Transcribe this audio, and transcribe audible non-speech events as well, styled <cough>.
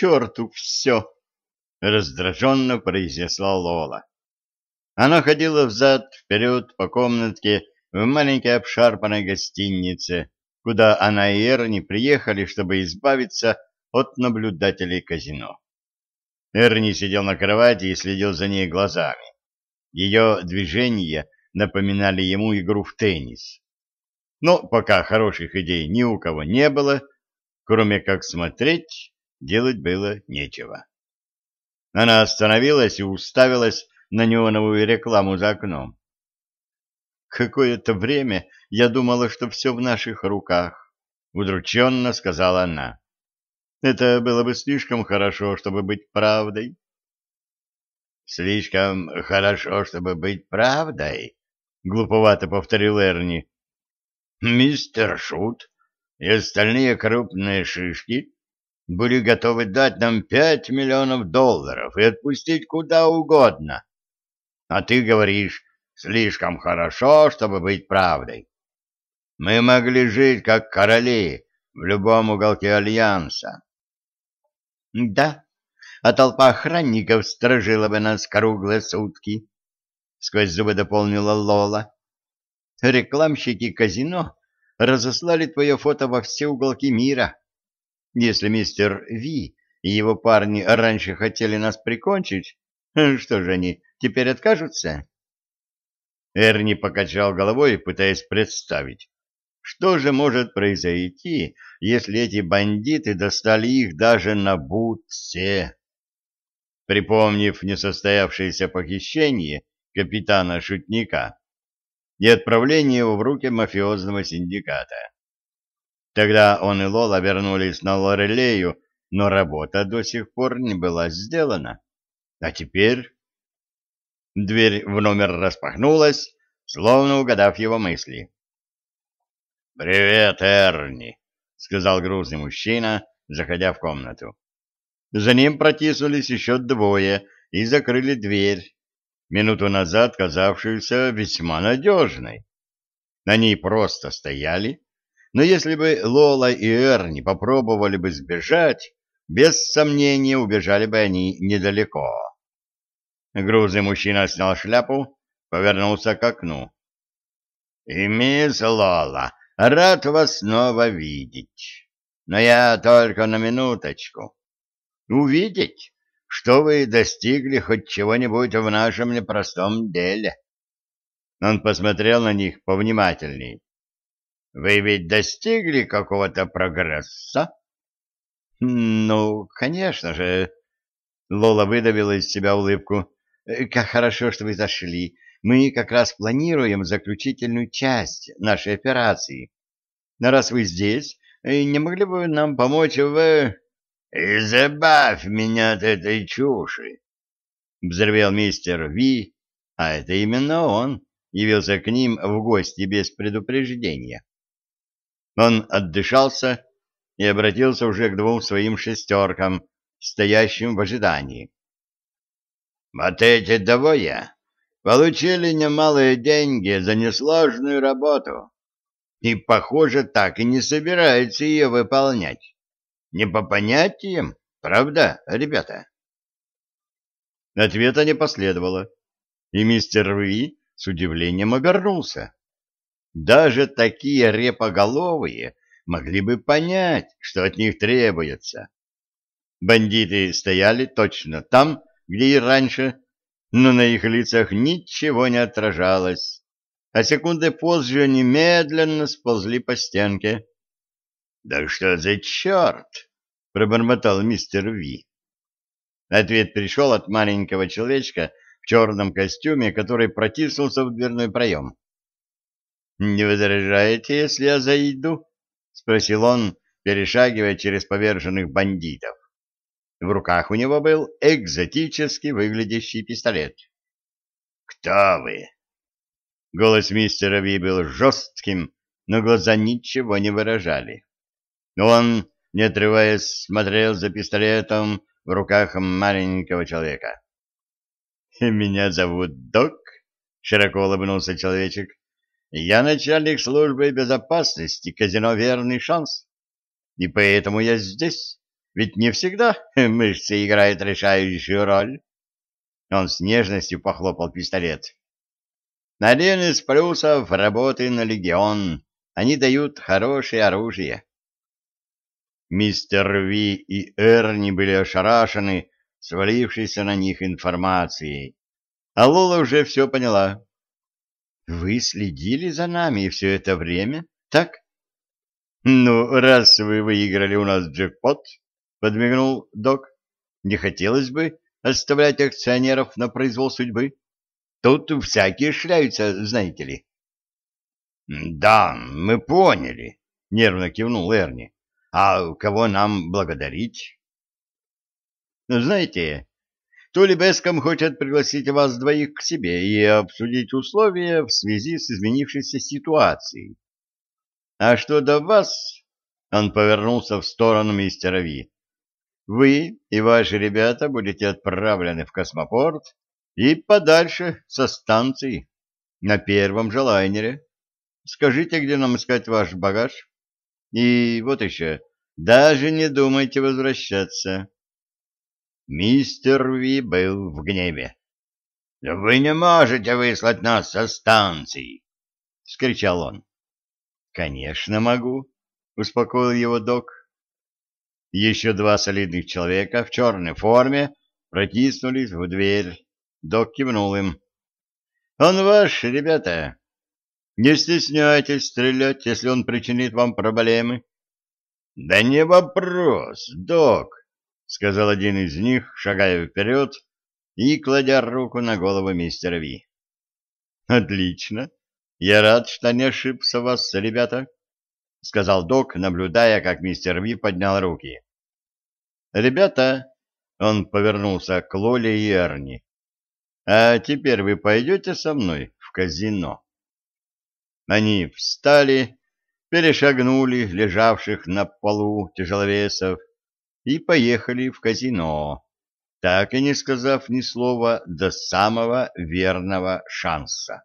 черту все! — раздраженно произнесла Лола. Она ходила взад-вперед по комнатке в маленькой обшарпанной гостинице, куда она и Эрни приехали, чтобы избавиться от наблюдателей казино. Эрни сидел на кровати и следил за ней глазами. Ее движения напоминали ему игру в теннис. Но пока хороших идей ни у кого не было, кроме как смотреть, делать было нечего. Она остановилась и уставилась на неоновую рекламу за окном. «Какое-то время я думала, что все в наших руках», — удрученно сказала она. «Это было бы слишком хорошо, чтобы быть правдой». «Слишком хорошо, чтобы быть правдой?» — глуповато повторил Эрни. «Мистер Шут и остальные крупные шишки были готовы дать нам пять миллионов долларов и отпустить куда угодно. А ты говоришь, слишком хорошо, чтобы быть правдой. Мы могли жить как короли в любом уголке Альянса. — Да, а толпа охранников сторожила бы нас круглые сутки, — сквозь зубы дополнила Лола. — Рекламщики казино разослали твое фото во все уголки мира. Если мистер Ви и его парни раньше хотели нас прикончить, что же они теперь откажутся? Эрни покачал головой, пытаясь представить, что же может произойти, если эти бандиты достали их даже на Бутсе. Припомнив несостоявшееся похищение капитана-шутника и отправление его в руки мафиозного синдиката. Тогда он и Лола вернулись на Лорелею, но работа до сих пор не была сделана. А теперь... Дверь в номер распахнулась, словно угадав его мысли. «Привет, Эрни», — сказал грузный мужчина, заходя в комнату. За ним протиснулись еще двое и закрыли дверь, минуту назад казавшуюся весьма надежной. Они просто стояли, но если бы Лола и Эрни попробовали бы сбежать, без сомнения убежали бы они недалеко. Грузный мужчина снял шляпу, повернулся к окну. — И мисс Лола, рад вас снова видеть. Но я только на минуточку. Увидеть, что вы достигли хоть чего-нибудь в нашем непростом деле. Он посмотрел на них повнимательней. Вы ведь достигли какого-то прогресса? Ну, конечно же. Лола выдавила из себя улыбку. Э, как хорошо, что вы зашли. Мы как раз планируем заключительную часть нашей операции. Но раз вы здесь, э, не могли бы нам помочь в... «Избавь меня от этой чуши!» — взревел мистер Ви, а это именно он явился к ним в гости без предупреждения. Он отдышался и обратился уже к двум своим шестеркам, стоящим в ожидании. «Вот эти двое получили немалые деньги за несложную работу и, похоже, так и не собираются ее выполнять. Не по понятиям, правда, ребята?» Ответа не последовало, и мистер Ви с удивлением обернулся. Даже такие репоголовые могли бы понять, что от них требуется. Бандиты стояли точно там, где и раньше, но на их лицах ничего не отражалось, а секунды позже они медленно сползли по стенке. — Да что за черт! — пробормотал мистер Ви. Ответ пришел от маленького человечка в черном костюме, который протиснулся в дверной проем. «Не возражаете, если я зайду?» — спросил он, перешагивая через поверженных бандитов. В руках у него был экзотически выглядящий пистолет. «Кто вы?» Голос мистера Ви был жестким, но глаза ничего не выражали. Он, не отрываясь, смотрел за пистолетом в руках маленького человека. «Меня зовут Док», — широко улыбнулся человечек. Я начальник службы безопасности казино «Верный шанс», и поэтому я здесь, ведь не всегда <laughs> мышцы играют решающую роль. Он с нежностью похлопал пистолет. Один из плюсов работы на легион. Они дают хорошее оружие. Мистер Ви и Эрни были ошарашены свалившейся на них информацией. А Лола уже все поняла. «Вы следили за нами все это время, так?» «Ну, раз вы выиграли у нас джекпот», — подмигнул док, — «не хотелось бы оставлять акционеров на произвол судьбы. Тут всякие шляются, знаете ли». «Да, мы поняли», — нервно кивнул Эрни. «А кого нам благодарить?» «Знаете, то ли Беском хочет пригласить вас двоих к себе и обсудить условия в связи с изменившейся ситуацией. А что до вас, он повернулся в сторону мистера Ви, вы и ваши ребята будете отправлены в космопорт и подальше со станции на первом же лайнере. Скажите, где нам искать ваш багаж? И вот еще, даже не думайте возвращаться. Мистер Ви был в гневе. — Вы не можете выслать нас со станции! — скричал он. — Конечно могу, — успокоил его док. Еще два солидных человека в черной форме протиснулись в дверь. Док кивнул им. — Он ваш, ребята. Не стесняйтесь стрелять, если он причинит вам проблемы. — Да не вопрос, док, — сказал один из них, шагая вперед и кладя руку на голову мистера Ви. — Отлично. Я рад, что не ошибся вас, ребята, — сказал док, наблюдая, как мистер Ви поднял руки. — Ребята, — он повернулся к Лоле и Эрни, — а теперь вы пойдете со мной в казино? Они встали, перешагнули лежавших на полу тяжеловесов, и поехали в казино, так и не сказав ни слова до самого верного шанса.